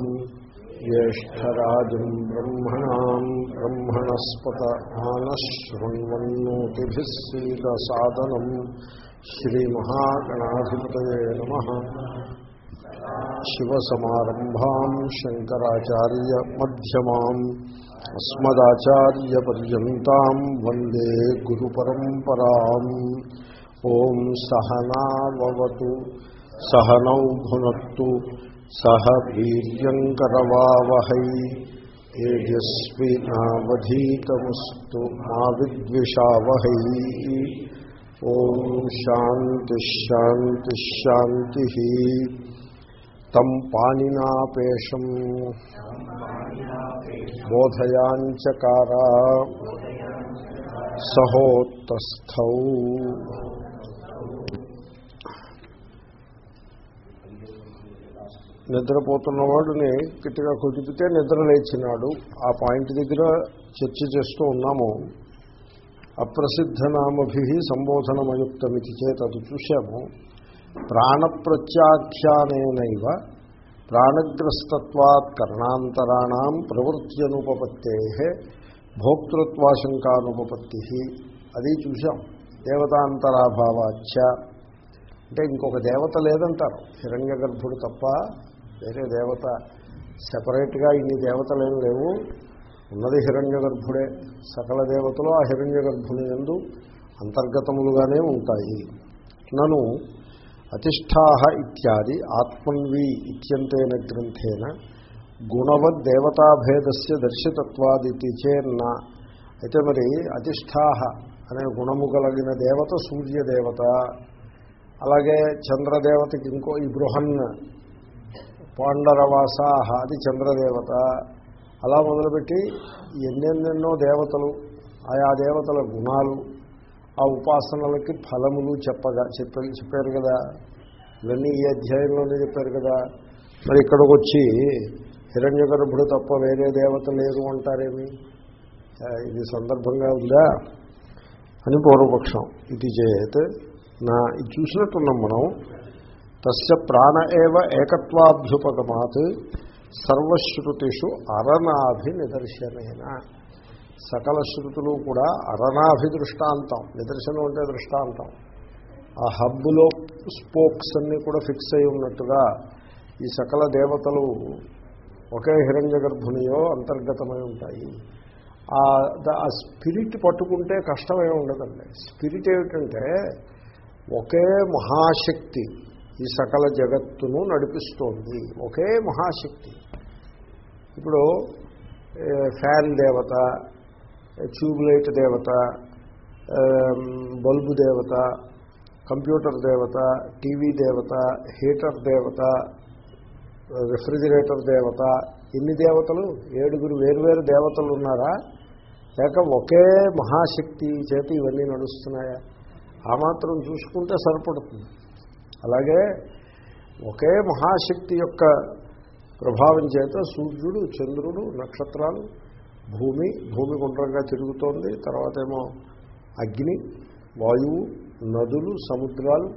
सदाशिवसमारम्भाम् ज्येष्ठराजम् ब्रह्मणाम् ब्रह्मणस्पत आनः शृण्वन्नोतिभिः सीदसादनम् श्रीमहागणाधिपतये नमः शिवसमारम्भाम् शङ्कराचार्यमध्यमाम् अस्मदाचार्यपर्यन्ताम् वन्दे गुरुपरम्पराम् ॐ सहनावतु सहनौ भुनक्तु సహ వీర్యంకరవావహై తేజస్వినావధీతమస్తు మా విద్విషావహై. ఓం శాంతిశాంతిశాంతి తం పాణినాపేషం బోధయాంచకారా సహోత్తస్థౌ. నిద్రపోతున్నవాడిని గట్టిగా కుదిపితే నిద్ర లేచినాడు. ఆ పాయింట్ దగ్గర చర్చ చేస్తూ ఉన్నాము. అప్రసిద్ధనామభి సంబోధనమయుక్తమితి చేత అది చూశాము. ప్రాణప్రత్యాఖ్యానేనైవ ప్రాణగ్రస్తత్వాత్ కర్ణాంతరాణం ప్రవృత్త్యనుపపత్తే భోక్తృత్వాశంకానుపపత్తి. అది చూశాం. దేవతాంతరాభావాచ్య. అంటే ఇంకొక దేవత లేదంటారు. హిరణ్య గర్భుడు తప్ప వేరే దేవత సెపరేట్గా ఇన్ని దేవతలేం లేవు. ఉన్నది హిరణ్య గర్భుడే సకల దేవతలు ఆ హిరణ్య గర్భుని ఎందు అంతర్గతములుగానే ఉంటాయి. నను అతిష్ఠా ఇత్యాది ఆత్మన్వి ఇత్యంతేన గ్రంథేన గుణవద్ దేవతాభేదస్య దర్శితత్వాదితి చేన్న. అయితే మరి అతిష్ఠా అనే గుణము కలిగిన దేవత సూర్యదేవత. అలాగే చంద్రదేవతకి ఇంకో ఈ బృహన్ పాండరవాసాహ అది చంద్రదేవత. అలా మొదలుపెట్టి ఎన్నెన్నెన్నో దేవతలు ఆయా దేవతల గుణాలు ఆ ఉపాసనలకి ఫలములు చెప్పగా చెప్ప చెప్పారు కదా. ఇవన్నీ ఈ అధ్యాయంలోనే చెప్పారు కదా. మరి ఇక్కడికి వచ్చి హిరణ్య గర్భుడు తప్ప వేరే దేవత లేరు అంటారేమి? ఇది సందర్భంగా ఉందా? అని పూర్వపక్షం. ఇది చేత నా ఇది చూసినట్టున్నాం మనం. తస్య ప్రాణ ఏవ ఏకత్వాభ్యుపగమాత్ సర్వశ్రుతిషు అరణాభి నిదర్శనైన సకల శృతులు కూడా అరణాభి దృష్టాంతం నిదర్శనం అంటే దృష్టాంతం. ఆ హబ్బులో స్పోక్స్ అన్నీ కూడా ఫిక్స్ అయి ఉన్నట్టుగా ఈ సకల దేవతలు ఒకే హిరణ్య గర్భునియో అంతర్గతమై ఉంటాయి. ఆ స్పిరిట్ పట్టుకుంటే కష్టమే ఉండదండి. స్పిరిట్ ఏమిటంటే ఒకే మహాశక్తి ఈ సకల జగత్తును నడిపిస్తోంది. ఒకే మహాశక్తి. ఇప్పుడు ఫ్యాన్ దేవత ట్యూబ్లైట్ దేవత బల్బు దేవత కంప్యూటర్ దేవత టీవీ దేవత హీటర్ దేవత రిఫ్రిజిరేటర్ దేవత ఎన్ని దేవతలు? ఏడుగురు వేరువేరు దేవతలు ఉన్నారా? లేక ఒకే మహాశక్తి చేత ఇవన్నీ నడుస్తున్నాయా? ఆ మాత్రం చూసుకుంటే సరిపడుతుంది. అలాగే ఒకే మహాశక్తి యొక్క ప్రభావం చేత సూర్యుడు చంద్రుడు నక్షత్రాలు భూమి భూమి గుండ్రంగా తిరుగుతోంది. తర్వాత ఏమో అగ్ని వాయువు నదులు సముద్రాలు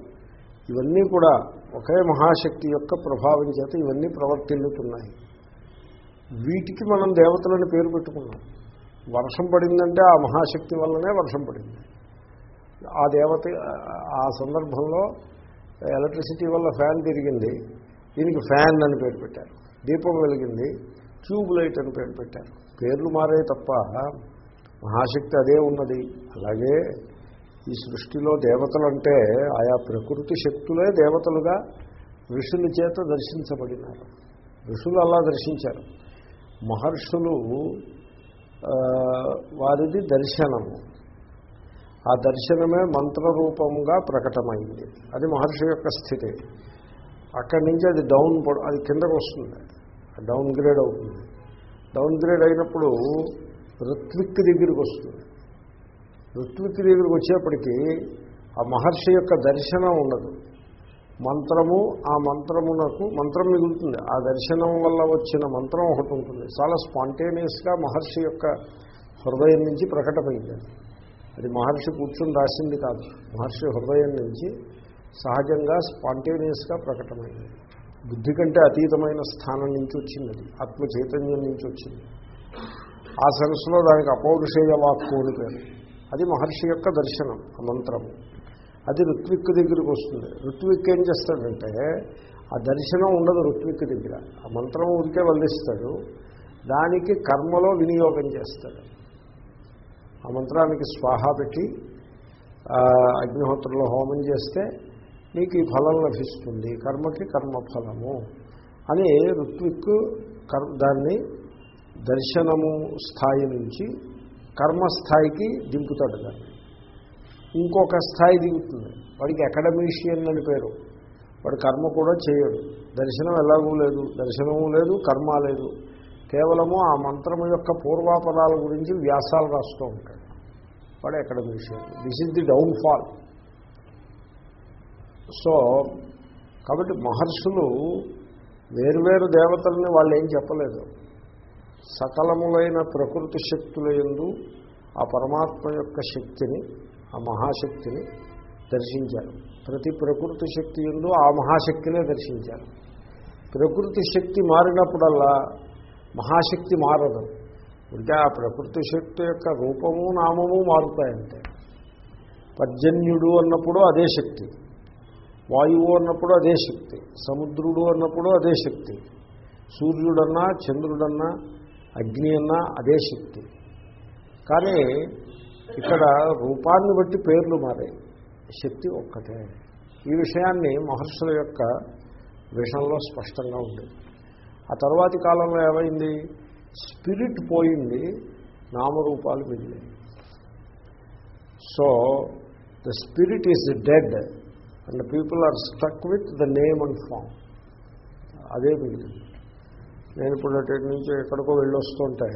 ఇవన్నీ కూడా ఒకే మహాశక్తి యొక్క ప్రభావం చేత ఇవన్నీ ప్రవర్తిల్లుతున్నాయి. వీటికి మనం దేవతలని పేరు పెట్టుకున్నాం. వర్షం పడిందంటే ఆ మహాశక్తి వల్లనే వర్షం పడింది. ఆ దేవత ఆ సందర్భంలో ఎలక్ట్రిసిటీ వల్ల ఫ్యాన్ తిరిగింది. దీనికి ఫ్యాన్ అని పేరు పెట్టారు. దీపం వెలిగింది. ట్యూబ్ లైట్ అని పేరు పెట్టారు. పేర్లు మారే తప్ప మహాశక్తి అదే ఉన్నది. అలాగే ఈ సృష్టిలో దేవతలు అంటే ఆయా ప్రకృతి శక్తులే దేవతలుగా ఋషుల చేత దర్శించబడినారు. ఋషులు అలా దర్శించారు. మహర్షులు వారిది దర్శనము. ఆ దర్శనమే మంత్రరూపంగా ప్రకటమైంది. అది మహర్షి యొక్క స్థితి. అక్కడి నుంచి అది డౌన్ అది కిందకు వస్తుంది. డౌన్ గ్రేడ్ అవుతుంది. డౌన్ గ్రేడ్ అయినప్పుడు ఋత్విక్ దగ్గరికి వస్తుంది. ఋత్విక్ దగ్గరికి వచ్చేప్పటికీ ఆ మహర్షి యొక్క దర్శనం ఉండదు. మంత్రము ఆ మంత్రమునకు మంత్రం మిగులుతుంది. ఆ దర్శనం వల్ల వచ్చిన మంత్రం ఒకటి ఉంటుంది. చాలా స్పాంటేనియస్గా మహర్షి యొక్క హృదయం నుంచి ప్రకటమైంది. అది మహర్షి కూర్చొని రాసింది కాదు. మహర్షి హృదయం నుంచి సహజంగా స్పాంటేనియస్గా ప్రకటమైంది. బుద్ధి కంటే అతీతమైన స్థానం నుంచి వచ్చింది అది. ఆత్మ చైతన్యం నుంచి వచ్చింది. ఆ సెన్స్లో దానికి అపౌరుషేయ వాక్కు అని పేరు. అది మహర్షి యొక్క దర్శనం ఆ మంత్రము. అది ఋత్విక్ దగ్గరికి వస్తుంది. ఋత్విక్ ఏం చేస్తాడంటే ఆ దర్శనం ఉండదు ఋత్విక్ దగ్గర. ఆ మంత్రం ఉడికే వల్లిస్తాడు దానికి కర్మలో వినియోగం చేస్తాడు. ఆ మంత్రానికి స్వాహ పెట్టి అగ్నిహోత్రంలో హోమం చేస్తే నీకు ఈ ఫలం లభిస్తుంది. కర్మకి కర్మఫలము అని ఋత్విక్ కర్మ దాన్ని దర్శనము స్థాయి నుంచి కర్మస్థాయికి దింపుతాడు దాన్ని. ఇంకొక స్థాయి దిగుతుంది. వాడికి అకాడమీషియన్ అని పేరు. వాడు కర్మ కూడా చేయడు. దర్శనం ఎలాగూ లేదు. దర్శనము లేదు కర్మ లేదు. కేవలము ఆ మంత్రము యొక్క పూర్వాపదాల గురించి వ్యాసాలు రాస్తూ ఉంటాడు. వాడు academician this is the downfall so కాబట్టి మహర్షులు వేర్వేరు దేవతల్ని వాళ్ళు ఏం చెప్పలేదు. సకలములైన ప్రకృతి శక్తుల యందు ఆ పరమాత్మ యొక్క శక్తిని ఆ మహాశక్తిని దర్శించారు. ప్రతి ప్రకృతి శక్తి ఎందు ఆ మహాశక్తినే దర్శించారు. ప్రకృతి శక్తి మారినప్పుడల్లా మహాశక్తి మారదు. ఇంకా ఆ ప్రకృతి శక్తి యొక్క రూపము నామము మారుతాయంటే. పర్జన్యుడు అన్నప్పుడు అదే శక్తి. వాయువు అన్నప్పుడు అదే శక్తి. సముద్రుడు అన్నప్పుడు అదే శక్తి. సూర్యుడన్నా చంద్రుడన్నా అగ్ని అన్నా అదే శక్తి. కానీ ఇక్కడ రూపాన్ని బట్టి పేర్లు మారాయి. శక్తి ఒక్కటే. ఈ విషయాన్ని మహర్షుల యొక్క విషయంలో స్పష్టంగా ఉంది. ఆ తర్వాతి కాలంలో ఏమైంది? స్పిరిట్ పోయింది నామరూపాలు మిగిలి so the spirit is dead and people are struck with the name and form. అదే మిగిలింది. నేను ఇప్పుడు అటు నుంచి ఎక్కడికో వెళ్ళొస్తుంటే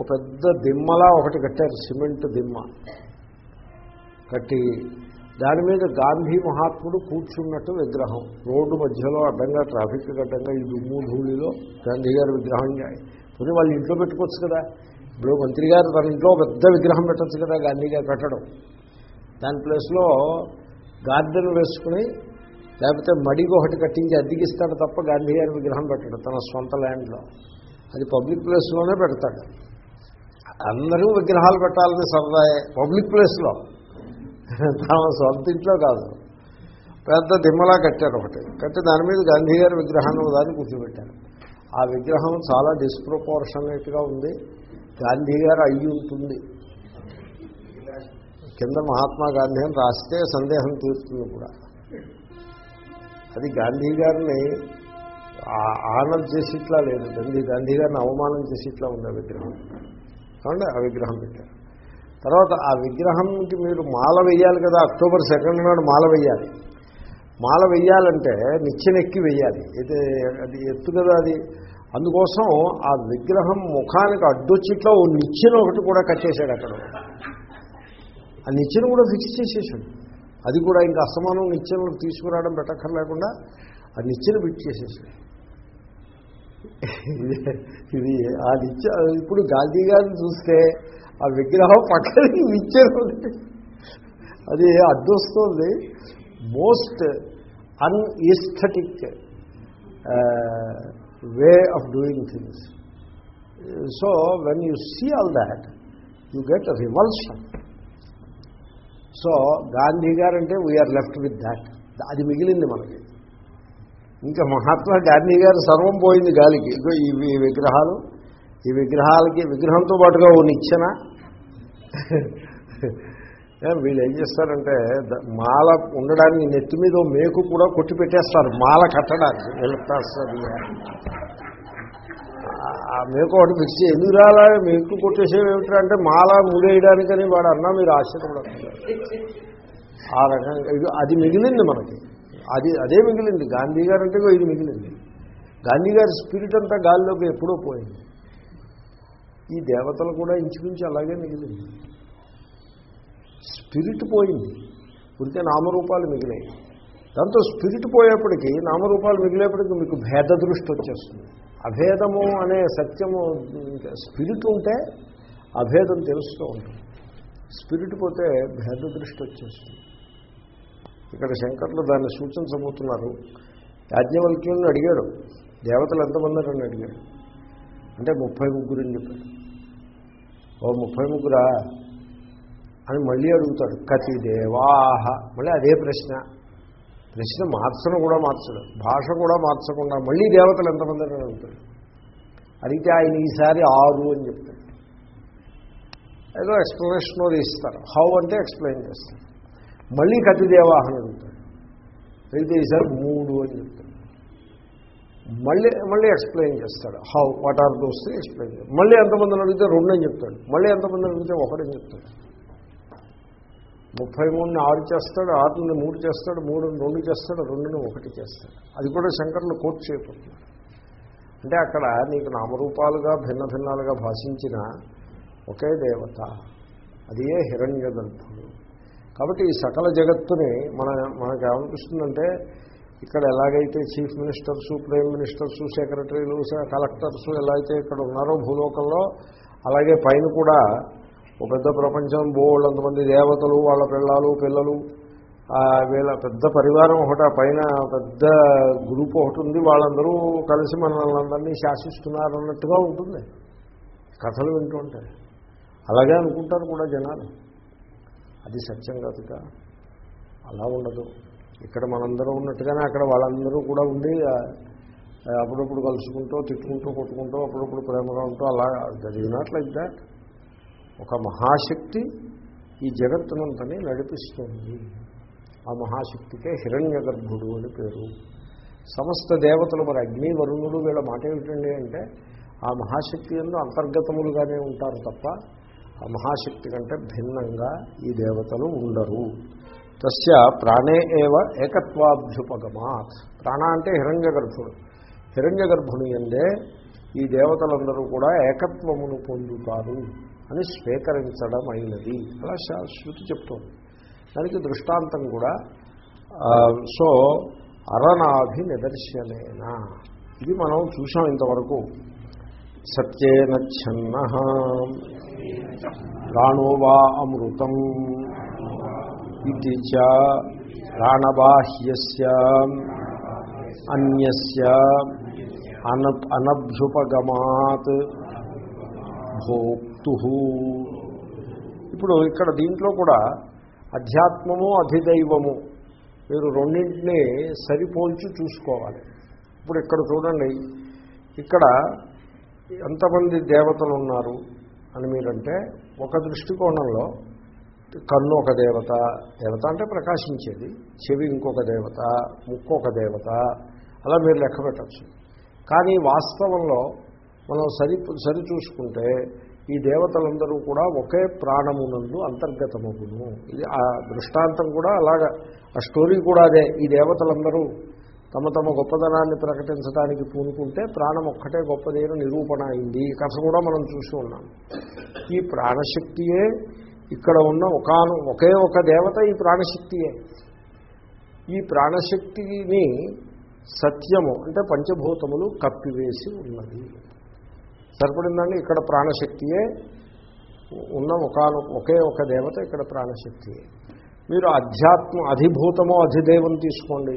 ఒక పెద్ద దిమ్మలా ఒకటి కట్టారు సిమెంట్ దిమ్మ. కట్టి దాని మీద గాంధీ మహాత్ముడు కూర్చున్నట్టు విగ్రహం. రోడ్డు మధ్యలో అడ్డంగా ట్రాఫిక్ అడ్డంగా ఈ దుమ్ము ధూళిలో గాంధీ గారి విగ్రహం కొని వాళ్ళు ఇంట్లో పెట్టుకోవచ్చు కదా. ఇప్పుడు మంత్రి గారు తన ఇంట్లో పెద్ద విగ్రహం పెట్టచ్చు కదా గాంధీ గారు కట్టడం దాని ప్లేస్లో గార్డెన్ వేసుకుని లేకపోతే మడికి ఒకటి కట్టించి అద్దెకిస్తాడు తప్ప గాంధీ గారి విగ్రహం పెట్టడు తన సొంత ల్యాండ్లో. అది పబ్లిక్ ప్లేస్లోనే పెడతాడు. అందరూ విగ్రహాలు పెట్టాలని సరదాయే పబ్లిక్ ప్లేస్లో. తమ సొంత ఇంట్లో కాదు. పెద్ద దిమ్మలా కట్టారు ఒకటి. కట్టి దాని మీద గాంధీ గారి విగ్రహాన్ని దాన్ని కూర్చోబెట్టారు. ఆ విగ్రహం చాలా డిస్ప్రపోర్షనేట్గా ఉంది. గాంధీ గారు అయ్యి ఉంటుంది. కింద మహాత్మా గాంధీ అని రాస్తే సందేహం తీరుతుంది కూడా. అది గాంధీ గారిని ఆ- చేసిట్లా లేదు. గాంధీ గాంధీ గారిని అవమానం చేసిట్లా ఉంది ఆ విగ్రహం. కాబట్టి ఆ విగ్రహం పెట్టారు. తర్వాత ఆ విగ్రహంకి మీరు మాల వేయాలి కదా అక్టోబర్ సెకండ్ నాడు మాల వేయాలి మాల వెయ్యాలంటే నిచ్చెనెక్కి వెయ్యాలి. ఇది అది ఎత్తు కదా అది. అందుకోసం ఆ విగ్రహం ముఖానికి అడ్డొచ్చిట్లో ఓ నిచ్చెన ఒకటి కూడా కట్టేశాడు అక్కడ. ఆ నిచ్చెన కూడా ఫిక్స్ చేసేసాడు. అది కూడా ఇంకా అసమానం నిచ్చెనలు తీసుకురావడం పెట్టక్కర్లేకుండా ఆ నిచ్చెన ఫిక్స్ చేసేసాడు. ఇది- ఇది ఆ నిచ్చె ఇప్పుడు గాంధీ గారిని చూస్తే ఆ విగ్రహం పక్కనే నిచ్చెన అది అడ్డొస్తుంది. Most unaesthetic way of doing things so when you see all that you get revulsion so Gandhi guarantee we are left with that అది మిగిలింది మనకి. ఇంకా మహాత్మా గాంధీ గారు సర్వం పోయింది గాలికి. ఈ విగ్రహాలు. ఈ విగ్రహాలకి విగ్రహంతో పాటుగా ఓ నిచ్చెన. వీళ్ళు ఏం చేస్తారంటే మాల ఉండడానికి నెత్తి మీద మేకు కూడా కొట్టి పెట్టేస్తారు మాల కట్టడానికి. వెళ్తారు ఆ మేకు ఒకటి ఫిక్స్ చేయి. ఎందుకు రాలా? మేకు కొట్టేసేవి ఏమిటంటే అంటే మాల ముడేయడానికని వాడు అన్నా మీరు ఆశ్చర్యపడతారు. ఆ రకంగా ఇది అది మిగిలింది మనకి. అది అదే మిగిలింది. గాంధీ గారు అంటే ఇది మిగిలింది. గాంధీ గారి స్పిరిట్ అంతా గాలిలోకి ఎప్పుడో పోయింది. ఈ దేవతలు కూడా ఇంచుమించు అలాగే మిగిలింది స్పిరిట్ పోయింది. ఉంటే నామరూపాలు మిగిలాయి. దాంతో స్పిరిట్ పోయేప్పటికీ నామరూపాలు మిగిలేప్పటికీ మీకు భేద దృష్టి వచ్చేస్తుంది. అభేదము అనే సత్యము స్పిరిట్ ఉంటే అభేదం తెలుస్తూ ఉంటుంది. స్పిరిట్ పోతే భేద దృష్టి వచ్చేస్తుంది. ఇక్కడ శంకర్లు దాన్ని సూచించబోతున్నారు. యాజ్ఞవల్క్యులను అడిగాడు దేవతలు ఎంతమంది అని అడిగాడు అంటే ముప్పై ముగ్గురు అని చెప్పాడు. ఓ ముప్పై ముగ్గురా? అని మళ్ళీ అడుగుతాడు కతి దేవాహ మళ్ళీ అదే ప్రశ్న. ప్రశ్న మార్చడం కూడా మార్చడు భాష కూడా మార్చకుండా మళ్ళీ దేవతలు ఎంతమంది అని అడుగుతాడు. అడిగితే ఆయన ఈసారి ఆరు అని చెప్తాడు. ఏదో ఎక్స్ప్లెనేషన్ ఇస్తారు హౌ అంటే ఎక్స్ప్లెయిన్ చేస్తారు. మళ్ళీ కతి దేవాహ అని అడుగుతాడు. అయితే ఈసారి మూడు అని చెప్తాడు. మళ్ళీ మళ్ళీ ఎక్స్ప్లెయిన్ చేస్తాడు. How what are those explain చేస్తాడు. మళ్ళీ ఎంతమందిని అడిగితే రెండని చెప్తాడు. మళ్ళీ ఎంతమందిని అడిగితే ఒకటని చెప్తాడు. ముప్పై మూడుని ఆరు చేస్తాడు ఆరుని మూడు చేస్తాడు మూడుని రెండు చేస్తాడు రెండుని ఒకటి చేస్తాడు. అది కూడా శంకర్లు కోర్టు చేయబోతున్నాడు అంటే అక్కడ నీకు నామరూపాలుగా భిన్న భిన్నాలుగా భాషించిన ఒకే దేవత. అది ఏ హిరణ్య గర్భుడు కాబట్టి ఈ సకల జగత్తుని మన మనకు ఏమనిపిస్తుందంటే ఇక్కడ ఎలాగైతే చీఫ్ మినిస్టర్సు ప్రైమ్ మినిస్టర్స్ సెక్రటరీలు కలెక్టర్స్ ఎలా అయితే ఇక్కడ ఉన్నారో భూలోకంలో అలాగే పైన కూడా ఒక పెద్ద ప్రపంచం బోళ్ళంతమంది దేవతలు వాళ్ళ పిల్లలు పిల్లలు వీళ్ళ పెద్ద పరివారం ఒకటి పైన పెద్ద గ్రూప్ ఒకటి ఉంది. వాళ్ళందరూ కలిసి మనల్ని అందరినీ శాసిస్తున్నారు అన్నట్టుగా ఉంటుంది. కథలు వింటూ ఉంటాయి అలాగే అనుకుంటారు కూడా జనాలు. అది సత్యం కాదుగా అలా ఉండదు. ఇక్కడ మనందరూ ఉన్నట్టుగానే అక్కడ వాళ్ళందరూ కూడా ఉండి అప్పుడప్పుడు కలుసుకుంటూ తిట్టుకుంటూ కొట్టుకుంటూ అప్పుడప్పుడు ప్రేమగా ఉంటూ అలా దట్ నాట్ లైక్ దాట్ ఒక మహాశక్తి ఈ జగత్తునంతని నడిపిస్తుంది. ఆ మహాశక్తికే హిరణ్య గర్భుడు అని పేరు. సమస్త దేవతలు మరి అగ్ని వరుణుడు వీళ్ళ మాట ఏమిటండి అంటే ఆ మహాశక్తి ఎందు అంతర్గతములుగానే ఉంటారు తప్ప ఆ మహాశక్తి కంటే భిన్నంగా ఈ దేవతలు ఉండరు. తస్య ప్రాణే ఏవ ఏకత్వాభ్యుపగమాత్. ప్రాణ అంటే హిరణ్య గర్భుడు హిరణ్య గర్భుని ఎందే ఈ దేవతలందరూ కూడా ఏకత్వమును పొందుతారు అని స్వీకరించడం అయినది అలా శృతి చెప్తోంది. దానికి దృష్టాంతం కూడా సో అరనాభి నిదర్శనేనా. ఇది మనం చూసాం ఇంతవరకు. సత్యేన ఛన్న. ప్రాణో వా అమృతం. ఇది చ ప్రాణబాహ్యస్య అన్యస్య అన అనభ్యుపగమాత్ భోక్తు ఇప్పుడు ఇక్కడ దీంట్లో కూడా అధ్యాత్మము అధిదైవము మీరు రెండింటినీ సరిపోల్చి చూసుకోవాలి. ఇప్పుడు ఇక్కడ చూడండి ఇక్కడ ఎంతమంది దేవతలు ఉన్నారు అని మీరంటే ఒక దృష్టికోణంలో కన్ను ఒక దేవత దేవత అంటే ప్రకాశించేది. చెవి ఇంకొక దేవత ముక్కు ఒక దేవత అలా మీరు లెక్క పెట్టచ్చు. కానీ వాస్తవంలో మనం సరి సరిచూసుకుంటే ఈ దేవతలందరూ కూడా ఒకే ప్రాణమునందు అంతర్గతమగును. ఇది ఆ దృష్టాంతం కూడా అలాగా ఆ స్టోరీ కూడా అదే. ఈ దేవతలందరూ తమ తమ గొప్పదనాన్ని ప్రకటించడానికి పూనుకుంటే ప్రాణం ఒక్కటే గొప్పదైన నిరూపణ అయింది. ఈ కథ కూడా మనం చూసి ఉన్నాం. ఈ ప్రాణశక్తియే ఇక్కడ ఉన్న ఒకను ఒకే ఒక దేవత ఈ ప్రాణశక్తియే. ఈ ప్రాణశక్తిని సత్యము అంటే పంచభూతములు కప్పివేసి ఉన్నది. సరిపడిందండి ఇక్కడ ప్రాణశక్తియే. ఉన్న ఒకను ఒకే ఒక దేవత ఇక్కడ ప్రాణశక్తియే. మీరు అధ్యాత్మ అధిభూతమో అధిదైవం తీసుకోండి.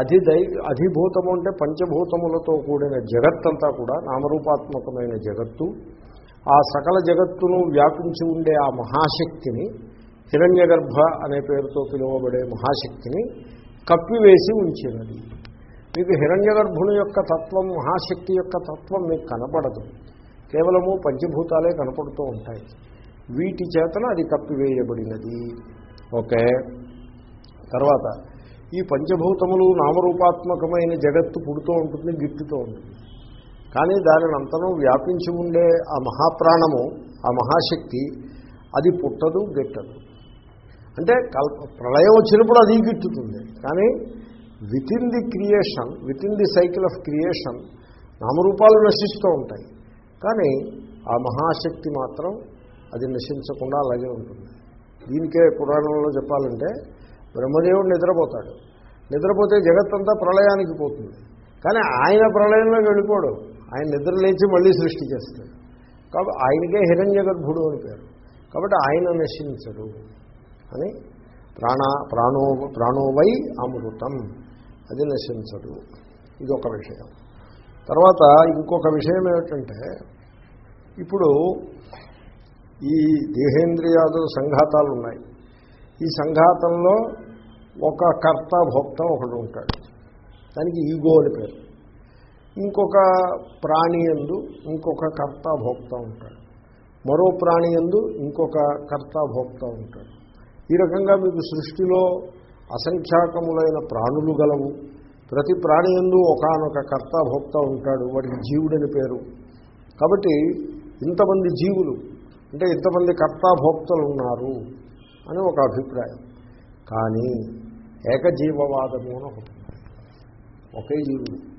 అధిదై అధిభూతము అంటే పంచభూతములతో కూడిన జగత్తంతా కూడా నామరూపాత్మకమైన జగత్తు. ఆ సకల జగత్తును వ్యాపించి ఉండే ఆ మహాశక్తిని హిరణ్యగర్భ అనే పేరుతో పిలువబడే మహాశక్తిని కప్పివేసి ఉంచినది. మీకు హిరణ్యగర్భుని యొక్క తత్వం మహాశక్తి యొక్క తత్వం మీకు కనపడదు. కేవలము పంచభూతాలే కనపడుతూ ఉంటాయి. వీటి చేతన అది కప్పివేయబడినది. ఓకే? తర్వాత ఈ పంచభూతములు నామరూపాత్మకమైన జగత్తు పుడుతూ ఉంటుంది గిట్టుతూ ఉంటుంది. కానీ దానిని అంతనూ వ్యాపించి ఉండే ఆ మహాప్రాణము ఆ మహాశక్తి అది పుట్టదు గిట్టదు. అంటే కల్ ప్రళయం వచ్చినప్పుడు అది గిట్టుతుంది. కానీ within the creation within the cycle of creation నామరూపాలు నశిస్తూ ఉంటాయి. కానీ ఆ మహాశక్తి మాత్రం అది నశించకుండా అలాగే ఉంటుంది. దీనికే పురాణంలో చెప్పాలంటే బ్రహ్మదేవుడు నిద్రపోతాడు. నిద్రపోతే జగత్తంతా ప్రళయానికి పోతుంది. కానీ ఆయన ప్రళయంలో వెళ్ళిపోడు. ఆయన నిద్ర లేచి మళ్ళీ సృష్టి చేస్తాడు. కాబట్టి ఆయనకే హిరణ్య గర్భుడు అని పేరు. కాబట్టి ఆయన నశించడు అని ప్రాణ ప్రాణో ప్రాణోవై అమృతం. అది నశించదు. ఇది ఒక విషయం. తర్వాత ఇంకొక విషయం ఏమిటంటే ఇప్పుడు ఈ దేహేంద్రియాదు సంఘాతాలు ఉన్నాయి ఈ సంఘాతంలో ఒక కర్త భోక్త ఒకడు ఉంటాడు. దానికి ఈగో అని పేరు. ఇంకొక ప్రాణి ఎందు ఇంకొక కర్త భోక్త ఉంటాడు. మరో ప్రాణి ఎందు ఇంకొక కర్త భోక్త ఉంటాడు. ఈ రకంగా మీకు సృష్టిలో అసంఖ్యాకములైన ప్రాణులు గలవు. ప్రతి ప్రాణి ఎందు ఒకనొక కర్త భోక్త ఉంటాడు. వాడికి జీవుడని పేరు. కాబట్టి ఇంతమంది జీవులు అంటే ఇంతమంది కర్తాభోక్తలు ఉన్నారు అని ఒక అభిప్రాయం. కానీ ఏకజీవవాదము అని ఒకటి ఒకే జీవుడు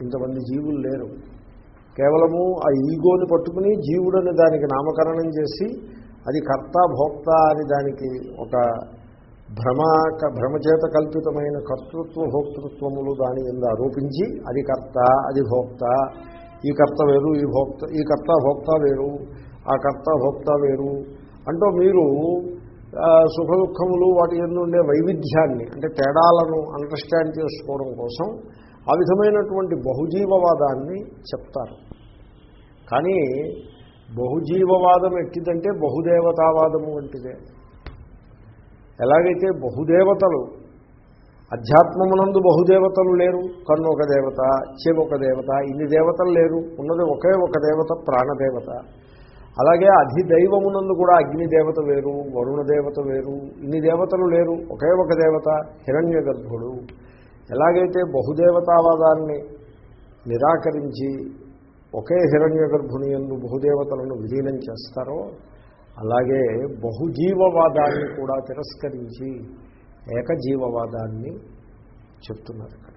ఇంతమంది జీవులు లేరు. కేవలము ఆ ఈగోని పట్టుకుని జీవుడని దానికి నామకరణం చేసి అది కర్త భోక్త అని దానికి ఒక భ్రమ భ్రమచేత కల్పితమైన కర్తృత్వ భోక్తృత్వములు దాని ఎందు ఆరోపించి అది కర్త అది భోక్త ఈ కర్త వేరు ఈ భోక్త ఈ కర్త భోక్త వేరు ఆ కర్త భోక్త వేరు అంటూ మీరు సుఖ దుఃఖములు వాటి ఎందుండే వైవిధ్యాన్ని అంటే తేడాలను అండర్స్టాండ్ చేసుకోవడం కోసం ఆ విధమైనటువంటి బహుజీవవాదాన్ని చెప్తారు. కానీ బహుజీవవాదం ఎట్టిదంటే బహుదేవతావాదము వంటిదే. ఎలాగైతే బహుదేవతలు అధ్యాత్మమునందు బహుదేవతలు లేరు కన్ను ఒక దేవత చెవి ఒక దేవత ఇన్ని దేవతలు లేరు ఉన్నది ఒకే ఒక దేవత ప్రాణదేవత. అలాగే అధిదైవమునందు కూడా అగ్ని దేవత వేరు వరుణ దేవత వేరు ఇన్ని దేవతలు లేరు ఒకే ఒక దేవత హిరణ్య గర్భుడు ఎలాగైతే బహుదేవతావాదాన్ని నిరాకరించి ఒకే హిరణ్య గర్భుని ఎందు బహుదేవతలను విలీనం చేస్తారో అలాగే బహుజీవవాదాన్ని కూడా తిరస్కరించి ఏకజీవవాదాన్ని చెప్తున్నారు ఇక్కడ.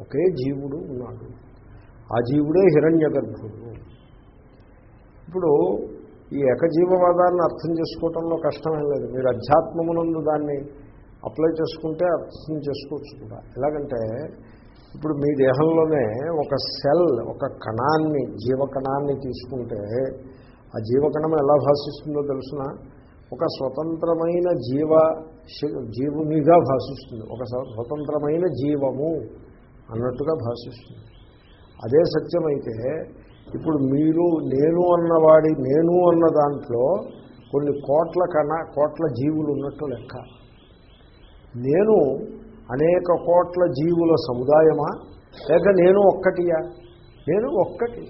ఒకే జీవుడు ఉన్నాడు. ఆ జీవుడే హిరణ్య గర్భుడు ఇప్పుడు ఈ ఏకజీవవాదాన్ని అర్థం చేసుకోవటంలో కష్టమేం లేదు. మీరు అధ్యాత్మమునందు దాన్ని అప్లై చేసుకుంటే అర్థం చేసుకోవచ్చు కూడా. ఎలాగంటే ఇప్పుడు మీ దేహంలోనే ఒక సెల్ ఒక కణాన్ని జీవకణాన్ని తీసుకుంటే ఆ జీవకణం ఎలా భాషిస్తుందో తెలుసిన? ఒక స్వతంత్రమైన జీవ జీవునిగా భాషిస్తుంది. ఒక స్వతంత్రమైన జీవము అన్నట్టుగా భాషిస్తుంది. అదే సత్యమైతే ఇప్పుడు మీరు నేను అన్నవాడి నేను అన్న దాంట్లో కొన్ని కోట్ల కణ కోట్ల జీవులు ఉన్నట్టు లెక్క. నేను అనేక కోట్ల జీవుల సముదాయమా? లేక నేను ఒక్కటియా? నేను ఒక్కటి.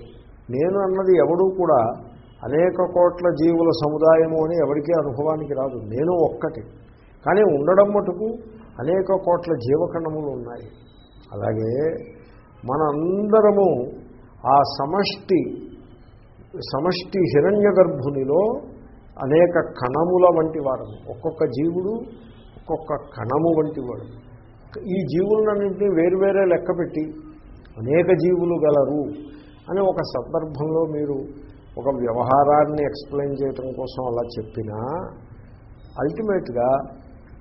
నేను అన్నది ఎవడూ కూడా అనేక కోట్ల జీవుల సముదాయము అని ఎవరికీ అనుభవానికి రాదు. నేను ఒక్కటి. కానీ ఉండడం మటుకు అనేక కోట్ల జీవకణములు ఉన్నాయి. అలాగే మనందరము ఆ సమష్టి సమష్టి హిరణ్య గర్భునిలో అనేక కణముల వంటి వారము. ఒక్కొక్క జీవుడు ఒక్కొక్క కణము వంటి వాడు. ఈ జీవులన్నింటినీ వేరువేరే లెక్కపెట్టి అనేక జీవులు గలరు అని ఒక సందర్భంలో మీరు ఒక వ్యవహారాన్ని ఎక్స్ప్లెయిన్ చేయటం కోసం అలా చెప్పినా అల్టిమేట్గా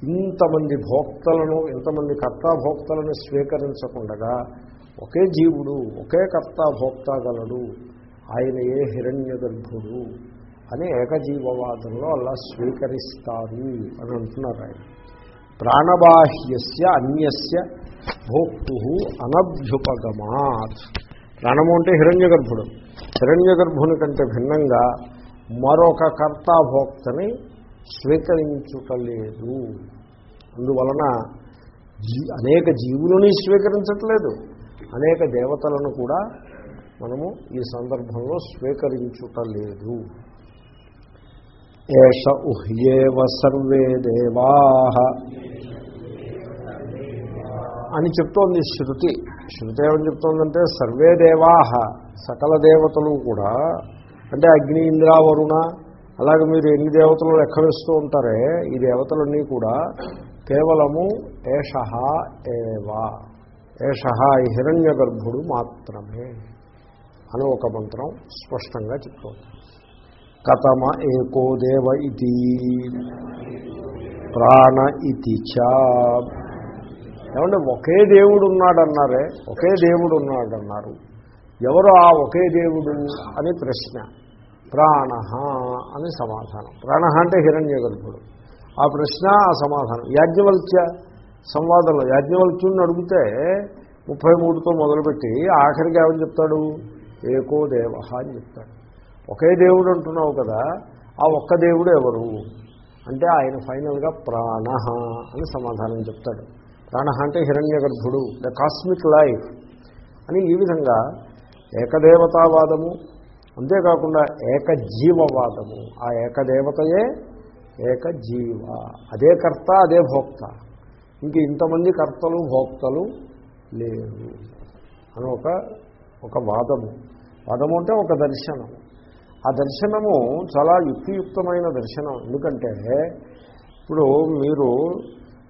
ఇంతమంది భోక్తలను ఇంతమంది కర్తాభోక్తలను స్వీకరించకుండగా ఒకే జీవుడు ఒకే కర్త భోక్త గలడు ఆయన ఏ హిరణ్య గర్భుడు అని ఏకజీవవాదంలో అలా స్వీకరిస్తారు అని అంటున్నారు ఆయన. ప్రాణబాహ్యస్య అన్యస్య భోక్తు అనభ్యుపగమాత్. ప్రాణము అంటే హిరణ్య గర్భుడు హిరణ్య గర్భుని కంటే భిన్నంగా మరొక కర్తాభోక్తని స్వీకరించుటలేదు. అందువలన జీ అనేక జీవులని స్వీకరించట్లేదు. అనేక దేవతలను కూడా మనము ఈ సందర్భంలో స్వీకరించుటలేదు. ఏష ఉహ్యేవ సర్వే దేవా అని చెప్తోంది శృతి. శృతి ఏమని చెప్తోందంటే సర్వే దేవా. సకల దేవతలు కూడా అంటే అగ్ని ఇంద్ర వరుణ అలాగే మీరు ఎన్ని దేవతలు లెక్క వేస్తూ ఉంటారే ఈ దేవతలన్నీ కూడా కేవలము ఏష ఏవా. ఏష ఈ హిరణ్య గర్భుడు మాత్రమే అని ఒక మంత్రం స్పష్టంగా చెప్తోంది. కథమ ఏకో దేవ ఇది. ప్రాణ ఇది చా. ఏమంటే ఒకే దేవుడు ఉన్నాడన్నారే ఒకే దేవుడు ఉన్నాడన్నారు ఎవరు ఆ ఒకే దేవుడు అని ప్రశ్న. ప్రాణ అని సమాధానం. ప్రాణ అంటే హిరణ్య గర్భుడు ఆ ప్రశ్న ఆ సమాధానం. యాజ్ఞవల్క్య సంవాదంలో యాజ్ఞవల్క్యుని అడిగితే ముప్పై మూడుతో మొదలుపెట్టి ఆఖరికి ఏమని చెప్తాడు? ఏకో దేవ అని చెప్తాడు. ఒకే దేవుడు అంటున్నావు కదా ఆ ఒక్క దేవుడు ఎవరు? అంటే ఆయన ఫైనల్గా ప్రాణ అని సమాధానం చెప్తాడు. ప్రాణ అంటే హిరణ్య గర్భుడు ద కాస్మిక్ లైఫ్ అని ఈ విధంగా ఏకదేవతావాదము అంతేకాకుండా ఏకజీవవాదము. ఆ ఏకదేవతయే ఏకజీవ. అదే కర్త అదే భోక్త. ఇంక ఇంతమంది కర్తలు భోక్తలు లేరు. అని ఒక ఒక వాదము. వాదము అంటే ఒక దర్శనం. ఆ దర్శనము చాలా యుక్తియుక్తమైన దర్శనం. ఎందుకంటే ఇప్పుడు మీరు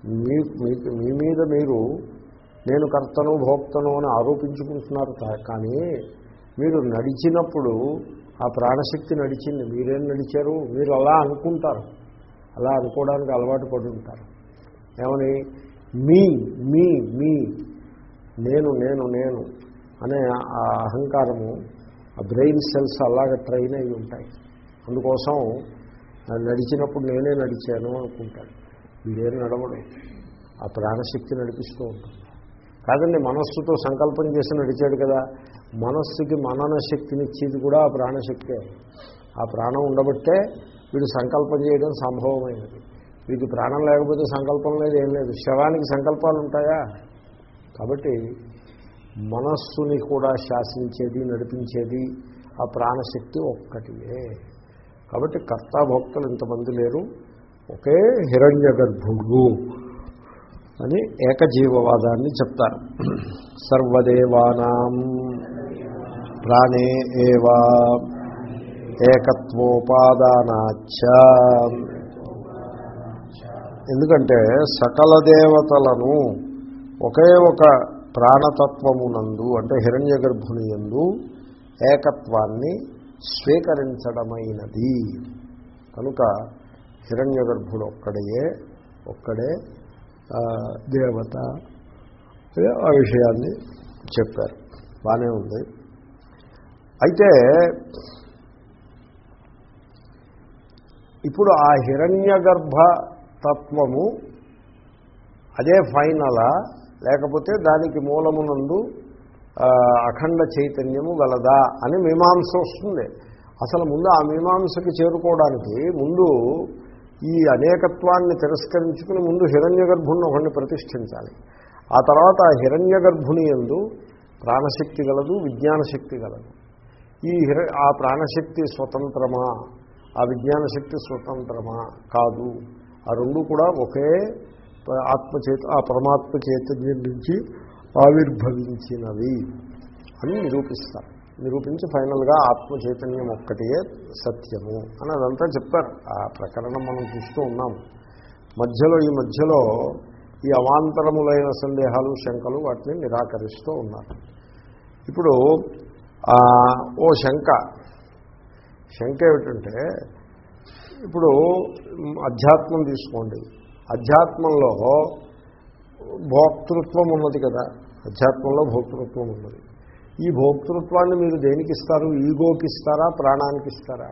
మీ మీ- మీద మీరు నేను కర్తను భోక్తను అని ఆరోపించుకుంటున్నారు కా- కానీ మీరు నడిచినప్పుడు ఆ ప్రాణశక్తి నడిచింది. మీరేం నడిచారు? మీరు అలా అనుకుంటారు. అలా అనుకోవడానికి అలవాటు పడి ఉంటారు. ఏమని? మీ మీ మీ నేను నేను నేను అనే ఆ అహంకారము ఆ బ్రెయిన్ సెల్స్ అలాగ ట్రైన్ అయి ఉంటాయి. అందుకోసం నడిచినప్పుడు నేనే నడిచాను అనుకుంటాడు వీడేం నడవడం. ఆ ప్రాణశక్తి నడిపిస్తూ ఉంటుంది కాదండి మనస్సుతో సంకల్పం చేసి నడిచాడు కదా. మనస్సుకి మనన శక్తినిచ్చేది కూడా ఆ ప్రాణశక్తే. ఆ ప్రాణం ఉండబట్టే వీడు సంకల్పం చేయడం సంభవమైనది. వీడికి ప్రాణం లేకపోతే సంకల్పం లేదు ఏం లేదు. శవానికి సంకల్పాలు ఉంటాయా? కాబట్టి మనస్సుని కూడా శాసించేది నడిపించేది ఆ ప్రాణశక్తి ఒక్కటియే. కాబట్టి కర్తాభోక్తలు ఇంతమంది లేరు. ఒకే హిరణ్య గర్భుడు అని ఏకజీవవాదాన్ని చెప్తారు. సర్వదేవానాం ప్రాణే ఏవా ఏకత్వోపాదానాచ ఎందుకంటే సకల దేవతలను ఒకే ఒక ప్రాణతత్వమునందు అంటే హిరణ్య గర్భునియందు ఏకత్వాన్ని స్వీకరించడమైనది. కనుక హిరణ్య గర్భుడు ఒక్కడే ఒక్కడే దేవత. ఆ విషయాన్ని చెప్పారు. బాగానే ఉంది. అయితే ఇప్పుడు ఆ హిరణ్య గర్భ తత్వము అదే ఫైనలా లేకపోతే దానికి మూలమునందు అఖండ చైతన్యము గలదా అని మీమాంస వస్తుంది. అసలు ముందు ఆ మీమాంసకి చేరుకోవడానికి ముందు ఈ అనేకత్వాన్ని తిరస్కరించుకుని ముందు హిరణ్య గర్భుణ్ణి ఒకరిని ప్రతిష్ఠించాలి. ఆ తర్వాత ఆ హిరణ్య గర్భుని ఎందు ప్రాణశక్తి గలదు విజ్ఞానశక్తి గలదు. ఈ ఆ ప్రాణశక్తి స్వతంత్రమా? ఆ విజ్ఞానశక్తి స్వతంత్రమా? కాదు. ఆ రెండు కూడా ఒకే ఆత్మచేత ఆ పరమాత్మ చైతన్యం నుంచి ఆవిర్భవించినవి అని నిరూపిస్తారు నిరూపించి ఫైనల్గా ఆత్మ చైతన్యం ఒక్కటియే సత్యము అని అదంతా చెప్పారు. ఆ ప్రకరణం మనం చూస్తూ ఉన్నాం. మధ్యలో ఈ మధ్యలో ఈ అవాంతరములైన సందేహాలు శంకలు వాటిని నిరాకరిస్తూ ఉన్నారు. ఇప్పుడు ఓ శంక. శంక ఏమిటంటే ఇప్పుడు అధ్యాత్మం తీసుకోండి. అధ్యాత్మంలో భోక్తృత్వం ఉన్నది కదా. అధ్యాత్మంలో భోక్తృత్వం ఉన్నది. ఈ భోక్తృత్వాన్ని మీరు దేనికి ఇస్తారు? ఈగోకి ఇస్తారా? ప్రాణానికి ఇస్తారా?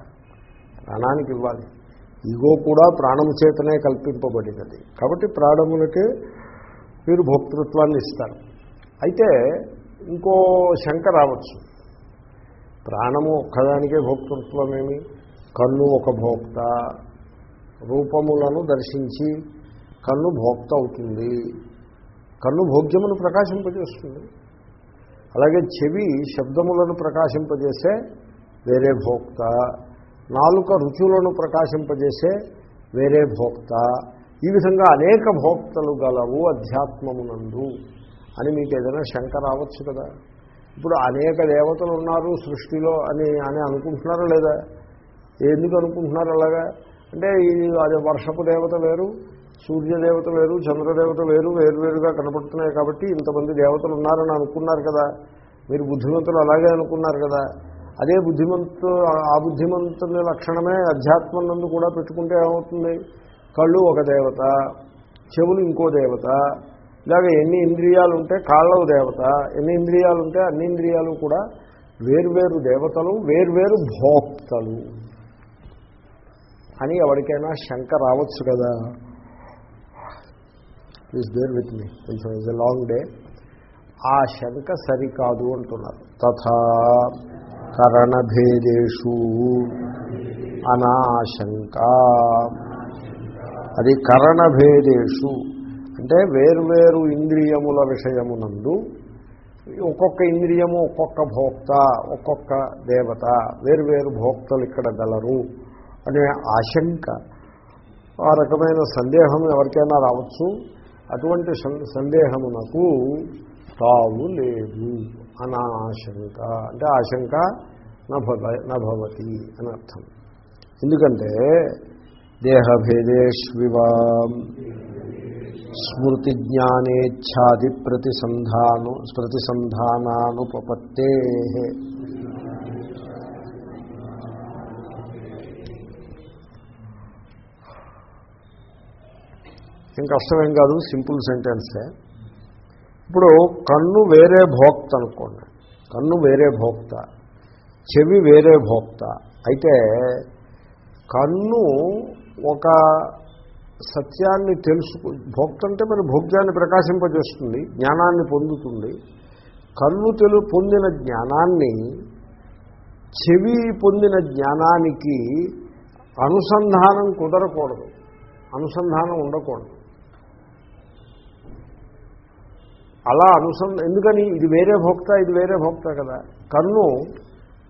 ప్రాణానికి ఇవ్వాలి. ఈగో కూడా ప్రాణము చేతనే కల్పింపబడినది. కాబట్టి ప్రాణములకే మీరు భోక్తృత్వాన్ని ఇస్తారు. అయితే ఇంకో శంక రావచ్చు. ప్రాణము ఒక్కదానికే భోక్తృత్వమేమి? కన్ను ఒక భోక్త. రూపములను దర్శించి కన్ను భోక్త అవుతుంది. కన్ను భోగ్యమును ప్రకాశింపజేస్తుంది. అలాగే చెవి శబ్దములను ప్రకాశింపజేసే వేరే భోక్త. నాలుక రుచులను ప్రకాశింపజేసే వేరే భోక్త. ఈ విధంగా అనేక భోక్తలు గలవు అధ్యాత్మమునందు అని మీకు ఏదైనా శంక రావచ్చు కదా. ఇప్పుడు అనేక దేవతలు ఉన్నారు సృష్టిలో అని అని అనుకుంటున్నారా లేదా? ఎందుకు అనుకుంటున్నారు అలాగా? అంటే ఇది అదే వర్షపు దేవత వేరు సూర్యదేవత వేరు చంద్రదేవత వేరు వేరువేరుగా కనపడుతున్నాయి కాబట్టి ఇంతమంది దేవతలు ఉన్నారని అనుకున్నారు కదా. మీరు బుద్ధిమంతులు అలాగే అనుకున్నారు కదా. అదే బుద్ధిమంతు ఆ బుద్ధిమంతుని లక్షణమే అధ్యాత్మం నందు కూడా పెట్టుకుంటే ఏమవుతుంది? కళ్ళు ఒక దేవత చెవులు ఇంకో దేవత ఇలాగ ఎన్ని ఇంద్రియాలు ఉంటే కాళ్ళ దేవత ఎన్ని ఇంద్రియాలు ఉంటే అన్ని ఇంద్రియాలు కూడా వేర్వేరు దేవతలు వేర్వేరు భోక్తలు అని ఎవరికైనా శంక రావచ్చు కదా. Please bear with me. కొంచెం ఇస్ ఎ లాంగ్ డే ఆ శంక సరికాదు అంటున్నారు. తథా కరణభేదేషు అనాశంక. అది కరణభేదేషు. అంటే వేర్వేరు ఇంద్రియముల విషయమునందు ఒక్కొక్క ఇంద్రియము ఒక్కొక్క భోక్త ఒక్కొక్క దేవత వేరువేరు భోక్తలు ఇక్కడ గలరు అనే ఆశంక. ఆ రకమైన సందేహం ఎవరికైనా రావచ్చు. అటువంటి సం- సందేహమునకు తావు లేదు. అనాశంక. అంటే ఆశంక నభవతి అని అర్థం. ఎందుకంటే దేహభేదేష్వివా స్మృతి జ్ఞానేచ్ఛాది ప్రతిసంధాను ప్రతిసంధానానుపపత్తే. ఏం కష్టమేం కాదు సింపుల్ సెంటెన్సే. ఇప్పుడు కన్ను వేరే భోక్త అనుకోండి. కన్ను వేరే భోక్త. చెవి వేరే భోక్త. అయితే కన్ను ఒక సత్యాన్ని తెలుసుకు భోక్త అంటే మరి భోగ్యాన్ని ప్రకాశింపజేస్తుంది జ్ఞానాన్ని పొందుతుంది. కన్ను తెలు పొందిన జ్ఞానాన్ని చెవి పొందిన జ్ఞానానికి అనుసంధానం కుదరకూడదు. అనుసంధానం ఉండకూడదు. అలా అనుసంధ ఎందుకని? ఇది వేరే భోక్త ఇది వేరే భోక్త కదా. కన్ను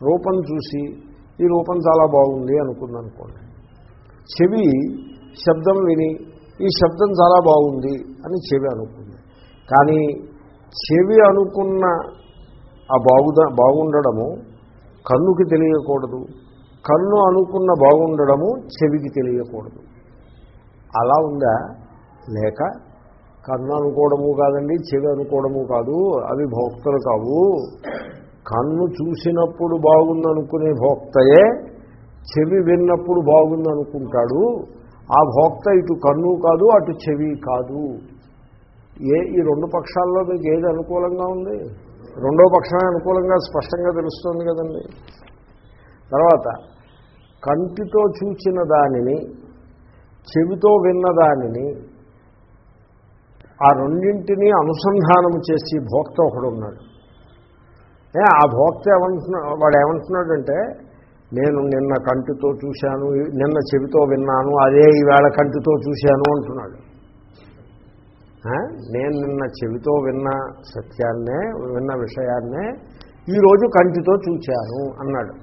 రూపం చూసి ఈ రూపం చాలా బాగుంది అనుకుంది అనుకోండి చెవి శబ్దం విని ఈ శబ్దం చాలా బాగుంది అని చెవి అనుకుంది. కానీ చెవి అనుకున్న ఆ బాగుద బాగుండడము కన్నుకి తెలియకూడదు. కన్ను అనుకున్న బాగుండడము చెవికి తెలియకూడదు. అలా ఉందా? లేక కన్ను అనుకోవడము కాదండి చెవి అనుకోవడము కాదు అవి భోక్తలు కావు. కన్ను చూసినప్పుడు బాగుందనుకునే భోక్తయే చెవి విన్నప్పుడు బాగుందనుకుంటాడు. ఆ భోక్త ఇటు కన్ను కాదు అటు చెవి కాదు. ఏ ఈ రెండు పక్షాల్లో మీకు ఏది అనుకూలంగా ఉంది? రెండో పక్షమే అనుకూలంగా స్పష్టంగా తెలుస్తుంది కదండి. తర్వాత కంటితో చూచిన దానిని చెవితో విన్న దానిని ఆ రెండింటినీ అనుసంధానం చేసి భోక్త ఒకడు ఉన్నాడు. ఏ ఆ భోక్త ఏమంటున్నా వాడు ఏమంటున్నాడంటే నేను నిన్న కంటితో చూశాను నిన్న చెవితో విన్నాను అదే ఈవేళ కంటితో చూశాను అంటున్నాడు. నేను నిన్న చెవితో విన్న సత్యాన్నే విన్న విషయాన్నే ఈరోజు కంటితో చూశాను అన్నాడు.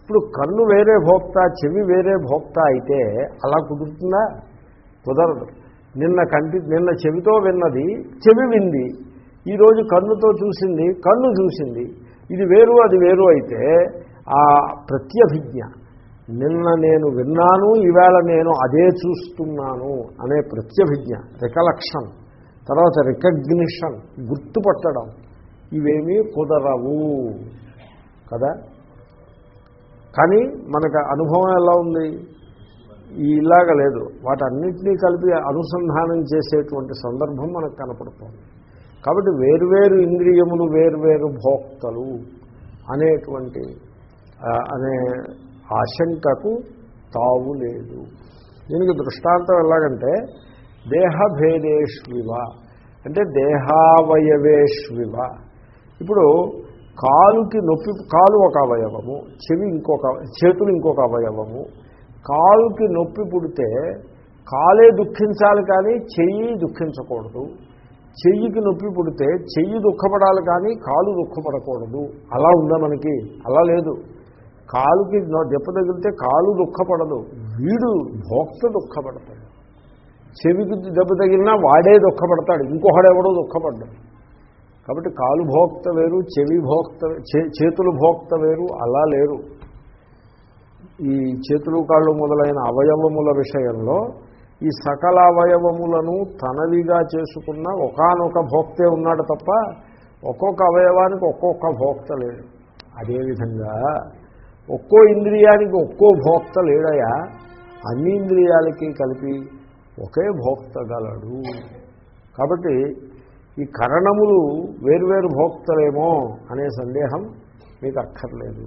ఇప్పుడు కన్ను వేరే భోక్త చెవి వేరే భోక్త అయితే అలా కుదురుతుందా? కుదరదు. నిన్న కంటి నిన్న చెవితో విన్నది చెవి వింది. ఈరోజు కన్నుతో చూసింది కన్ను చూసింది. ఇది వేరు అది వేరు అయితే ఆ ప్రత్యభిజ్ఞ. నిన్న నేను విన్నాను ఈవేళ నేను అదే చూస్తున్నాను అనే ప్రత్యభిజ్ఞ రికలక్షన్. తర్వాత రికగ్నిషన్ గుర్తుపట్టడం. ఇవేమీ కుదరవు. కదా? కానీ మనకు అనుభవం ఎలా ఉంది? ఇలాగ లేదు. వాటన్నిటినీ కలిపి అనుసంధానం చేసేటువంటి సందర్భం మనకు కనపడుతుంది. కాబట్టి వేర్వేరు ఇంద్రియములు వేర్వేరు భోక్తలు అనేటువంటి అనే ఆశంకకు తావు లేదు. దీనికి దృష్టాంతం ఎలాగంటే దేహభేదేష్వివ. అంటే దేహావయవేష్వివ. ఇప్పుడు కాలుకి నొప్పి కాలు ఒక అవయవము చెవి ఇంకొక చేతులు ఇంకొక అవయవము కాలుకి నొప్పి పుడితే కాలే దుఃఖించాలి కానీ చెయ్యి దుఃఖించకూడదు. చెయ్యికి నొప్పి పుడితే చెయ్యి దుఃఖపడాలి కానీ కాలు దుఃఖపడకూడదు. అలా ఉందా మనకి? అలా లేదు. కాలుకి దెబ్బ తగిలితే కాలు దుఃఖపడదు. వీడు భోక్త దుఃఖపడతాడు. చెవికి దెబ్బ తగిలినా వాడే దుఃఖపడతాడు. ఇంకొకడెవడో దుఃఖపడ్డాడు. కాబట్టి కాలు భోక్త వేరు చెవి భోక్త చే- చేతులు భోక్త వేరు అలా లేరు. ఈ చేతులు కాళ్ళు మొదలైన అవయవముల విషయంలో ఈ సకల అవయవములను తనవిగా చేసుకున్న ఒకానొక భోక్తే ఉన్నాడు తప్ప ఒక్కొక్క అవయవానికి ఒక్కొక్క భోక్త లేడు. అదేవిధంగా ఒక్కో ఇంద్రియానికి ఒక్కో భోక్త లేడయా? అన్ని ఇంద్రియాలకి కలిపి ఒకే భోక్త గలడు. కాబట్టి ఈ కరణములు వేర్వేరు భోక్తలేమో అనే సందేహం మీకు అక్కర్లేదు.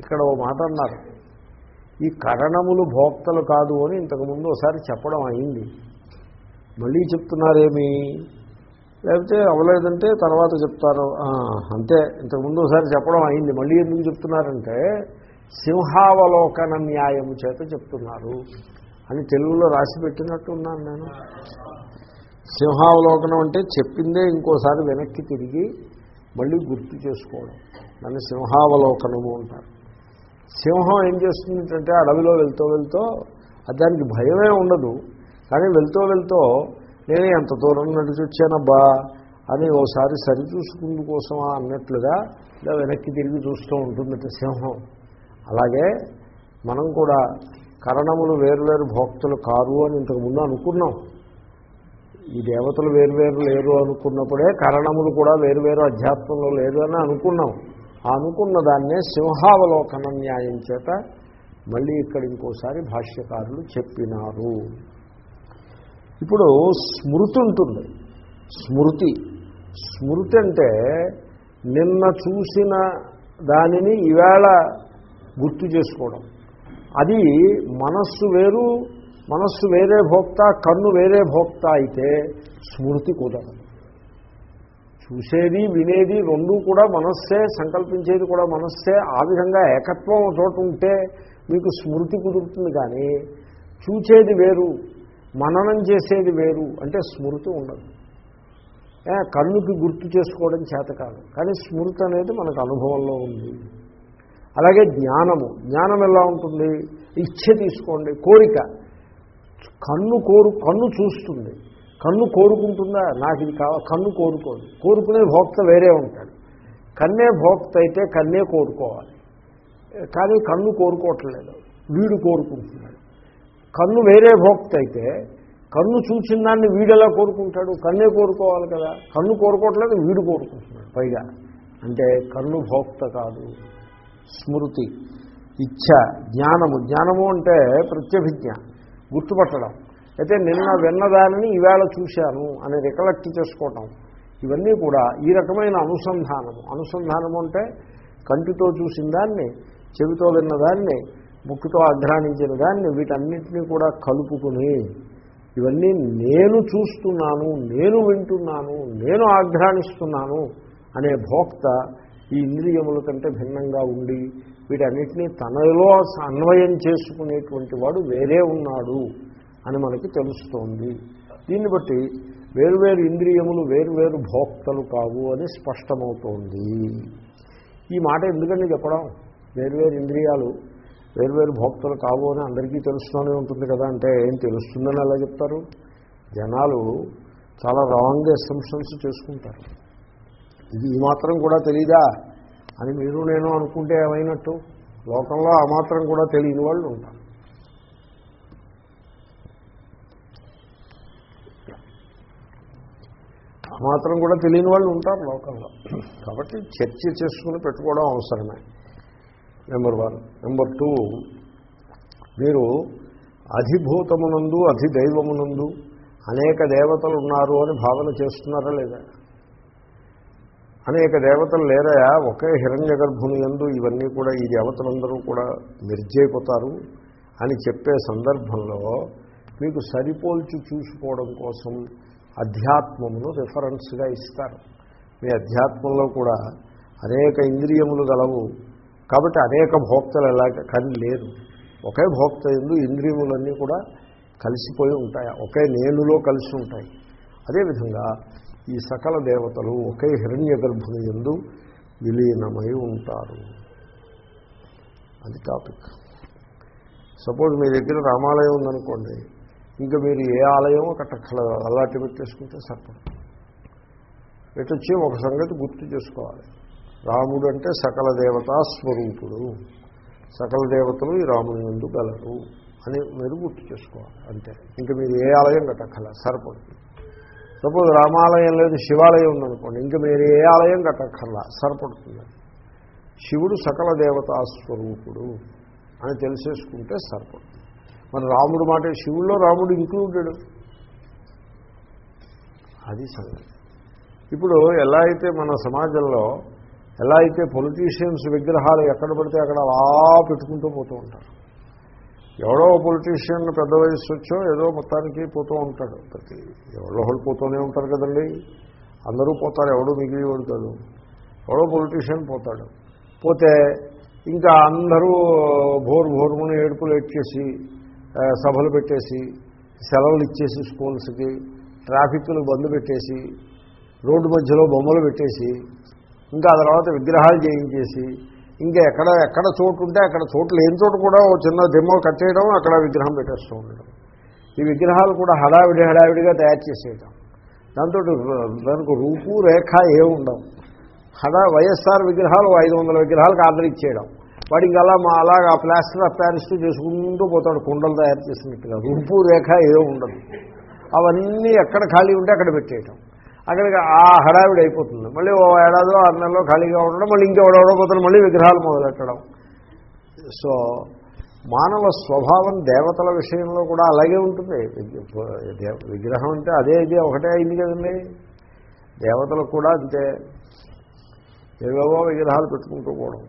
ఇక్కడ ఓ మాట అన్నారు. ఈ కరణములు భోక్తలు కాదు అని ఇంతకుముందు ఒకసారి చెప్పడం అయింది. మళ్ళీ చెప్తున్నారేమి? లేకపోతే అవలేదంటే తర్వాత చెప్తారు. అంతే. ఇంతకుముందు ఒకసారి చెప్పడం అయింది. మళ్ళీ ఎందుకు చెప్తున్నారంటే సింహావలోకన న్యాయము చేత చెప్తున్నారు అని తెలుగులో రాసి పెట్టినట్టున్నాను నేను. సింహావలోకనం అంటే చెప్పిందే ఇంకోసారి వెనక్కి తిరిగి మళ్ళీ గుర్తు చేసుకోవడం. దాన్ని సింహావలోకనము అంటారు. సింహం ఏం చేస్తుందంటే అడవిలో వెళ్తూ వెళ్తూ అది దానికి భయమే ఉండదు. కానీ వెళ్తూ వెళ్తూ నేను ఎంత దూరం నడిచి వచ్చానబ్బా అని ఓసారి సరిచూసుకుందు కోసమా అన్నట్లుగా ఇలా వెనక్కి తిరిగి చూస్తూ ఉంటుందట సింహం. అలాగే మనం కూడా కరణములు వేరువేరు భోక్తులు కారు అని ఇంతకుముందు అనుకున్నాం. ఈ దేవతలు వేరువేరు లేరు అనుకున్నప్పుడే కరణములు కూడా వేరువేరు అధ్యాత్మంలో లేరు అని అనుకున్నాం. ఆ అనుకున్న దాన్నే సింహావలోకన న్యాయం చేత మళ్ళీ ఇక్కడ ఇంకోసారి భాష్యకారులు చెప్పినారు. ఇప్పుడు స్మృతి ఉంటుంది. స్మృతి. స్మృతి అంటే నిన్న చూసిన దానిని ఈవేళ గుర్తు చేసుకోవడం. అది మనస్సు వేరు మనస్సు వేరే భోక్త కన్ను వేరే భోక్త అయితే స్మృతి కుదరదు. చూసేది వినేది రెండూ కూడా మనస్సే సంకల్పించేది కూడా మనస్సే. ఆ విధంగా ఏకత్వం చోటు చోట ఉంటే మీకు స్మృతి కుదురుతుంది కానీ చూచేది వేరు మననం చేసేది వేరు అంటే స్మృతి ఉండదు. కన్నుకి గుర్తు చేసుకోవడం చేత కాదు. కానీ స్మృతి అనేది మనకు అనుభవంలో ఉంది. అలాగే జ్ఞానము. జ్ఞానం ఎలా ఉంటుంది? ఇచ్చ తీసుకోండి. కోరిక. కన్ను కోరు కన్ను చూస్తుంది. కన్ను కోరుకుంటుందా? నాకు ఇది కావాలి. కన్ను కోరుకోదు. కోరుకునే భోక్త వేరే ఉంటాడు. కన్నే భోక్త అయితే కన్నే కోరుకోవాలి. కానీ కన్ను కోరుకోవట్లేదు. వీడు కోరుకుంటున్నాడు. కన్ను వేరే భోక్త అయితే కన్ను చూసిన దాన్ని వీడెలా కోరుకుంటాడు? కన్నే కోరుకోవాలి కదా. కన్ను కోరుకోవట్లేదు వీడు కోరుకుంటున్నాడు పైగా. అంటే కన్ను భోక్త కాదు. స్మృతి ఇచ్ఛ జ్ఞానము. జ్ఞానము అంటే ప్రత్యభిజ్ఞ గుర్తుపట్టడం. అయితే నిన్న విన్నదానిని ఈవేళ చూశాను అని రికలెక్ట్ చేసుకోవటం. ఇవన్నీ కూడా ఈ రకమైన అనుసంధానము. అనుసంధానము అంటే కంటితో చూసిన దాన్ని చెవితో విన్నదాన్ని ముక్కుతో అఘ్రాణించిన దాన్ని వీటన్నిటినీ కూడా కలుపుకుని ఇవన్నీ నేను చూస్తున్నాను నేను వింటున్నాను నేను ఆఘ్రాణిస్తున్నాను అనే భోక్త ఈ ఇంద్రియముల కంటే భిన్నంగా ఉండి వీటన్నిటినీ తనలో అన్వయం చేసుకునేటువంటి వాడు వేరే ఉన్నాడు. అని మనకి తెలుస్తోంది. దీన్ని బట్టి వేరువేరు ఇంద్రియములు వేరువేరు భోక్తలు కావు అని స్పష్టమవుతోంది. ఈ మాట ఎందుకండి చెప్పడం? వేరువేరు ఇంద్రియాలు వేరువేరు భోక్తలు కావు అని అందరికీ తెలుస్తూనే ఉంటుంది కదా అంటే ఏం తెలుస్తుందని ఎలా చెప్తారు? జనాలు చాలా రాంగ్ అసంప్షన్స్ చేసుకుంటారు. ఇది ఈ మాత్రం కూడా తెలీదా అని మీరు నేను అనుకుంటే ఏమైనట్టు? లోకంలో ఆ మాత్రం కూడా తెలియని వాళ్ళు ఉంటారు ఆ మాత్రం కూడా తెలియని వాళ్ళు ఉంటారు లోకంలో. కాబట్టి చర్చ చేసుకుని పెట్టుకోవడం అవసరమే. నెంబర్ వన్ నెంబర్ టూ మీరు అధిభూతమునందు అధిదైవమునందు అనేక దేవతలు ఉన్నారు అని భావన చేస్తున్నారా లేదా? అనేక దేవతలు లేరయా ఒకే హిరణ్య గర్భుని ఎందు ఇవన్నీ కూడా ఈ దేవతలందరూ కూడా నిర్జయిపోతారు అని చెప్పే సందర్భంలో మీకు సరిపోల్చి చూసుకోవడం కోసం అధ్యాత్మమును రిఫరెన్స్గా ఇస్తారు. మీ అధ్యాత్మంలో కూడా అనేక ఇంద్రియములు గలవు. కాబట్టి అనేక భోక్తలు ఎలాగ కానీ లేదు ఒకే భోక్త ఎందు ఇంద్రియములన్నీ కూడా కలిసిపోయి ఉంటాయి. ఒకే నేనులో కలిసి ఉంటాయి. అదేవిధంగా ఈ సకల దేవతలు ఒకే హిరణ్య గర్భుని ఎందు విలీనమై ఉంటారు. అది టాపిక్ సపోజ్ మీ దగ్గర రామాలయం ఉందనుకోండి. ఇంకా మీరు ఏ ఆలయం కట్టక్కర్లేదు. అలాంటి పెట్టేసుకుంటే సరిపడుతుంది పెట్టొచ్చి ఒక సంగతి గుర్తు చేసుకోవాలి. రాముడు అంటే సకల దేవతా స్వరూపుడు. సకల దేవతలు ఈ రాముని ముందు గలరు అని మీరు గుర్తు చేసుకోవాలి. అంతే. ఇంకా మీరు ఏ ఆలయం కట్టక్కర్లేదు. సరిపడుతుంది సపోజ్ రామాలయం లేదు శివాలయం ఉందనుకోండి ఇంకా మీరు ఏ ఆలయం కట్టక్కర్లా సరిపడుతుంది. శివుడు సకల దేవతా స్వరూపుడు అని తెలిసేసుకుంటే సరిపడుతుంది. మరి రాముడు మాట శివుల్లో రాముడు ఇంక్లూడెడ్. అది సంగతి. ఇప్పుడు ఎలా అయితే మన సమాజంలో ఎలా అయితే పొలిటీషియన్స్ విగ్రహాలు ఎక్కడ పడితే అక్కడ అలా పెట్టుకుంటూ పోతూ ఉంటారు. ఎవడో పొలిటీషియన్ పెద్ద వయసు వచ్చో ఏదో మొత్తానికి పోతూ ఉంటాడు. ప్రతి ఎవరో వాళ్ళు పోతూనే ఉంటారు కదండి. అందరూ పోతారు ఎవడో మిగిలివాడు కాదు ఎవడో పొలిటీషియన్ పోతాడు. పోతే ఇంకా అందరూ భోరు భోరుముని ఏడుపులు ఎట్టేసి సభలు పెట్టేసి సెలవులు ఇచ్చేసి స్కూల్స్కి ట్రాఫిక్లు బంద్ పెట్టేసి రోడ్డు మధ్యలో బొమ్మలు పెట్టేసి ఇంకా ఆ తర్వాత విగ్రహాలు చేయించేసి ఇంకా ఎక్కడ ఎక్కడ చోటు ఉంటే అక్కడ చోటు లేని చోటు కూడా ఓ చిన్న దిమ్మ కట్టేయడం అక్కడ విగ్రహం పెట్టేస్తూ ఉండడం. ఈ విగ్రహాలు కూడా హడావిడి హడావిడిగా తయారు చేసేయడం దాంతో దానికి రూపు రేఖ ఏ ఉండవు హడా వైఎస్ఆర్ విగ్రహాలు ఐదు వందల విగ్రహాలకు ఆర్డర్ ఇచ్చేయడం. వాడు ఇంకా అలా మా అలాగా ప్లాస్టర్ ఆఫ్ ప్యారిస్ చేసుకుంటూ పోతాడు కుండలు తయారు చేసినట్టుగా రూపు రేఖ ఏదో ఉండదు. అవన్నీ ఎక్కడ ఖాళీ ఉంటే అక్కడ పెట్టేయటం. అక్కడికి ఆ హడావిడి అయిపోతుంది. మళ్ళీ ఓ ఏడాదిలో ఆరు నెలలో ఖాళీగా ఉండడం మళ్ళీ ఇంకెవడెవడో పోతాడు మళ్ళీ విగ్రహాలు మొదలెట్టడం. సో మానవ స్వభావం దేవతల విషయంలో కూడా అలాగే ఉంటుంది. విగ్రహం అంటే అదే ఇది ఒకటే అయింది కదండి. దేవతలకు కూడా అంతే. ఏవేవో విగ్రహాలు పెట్టుకుంటూ పోవడం.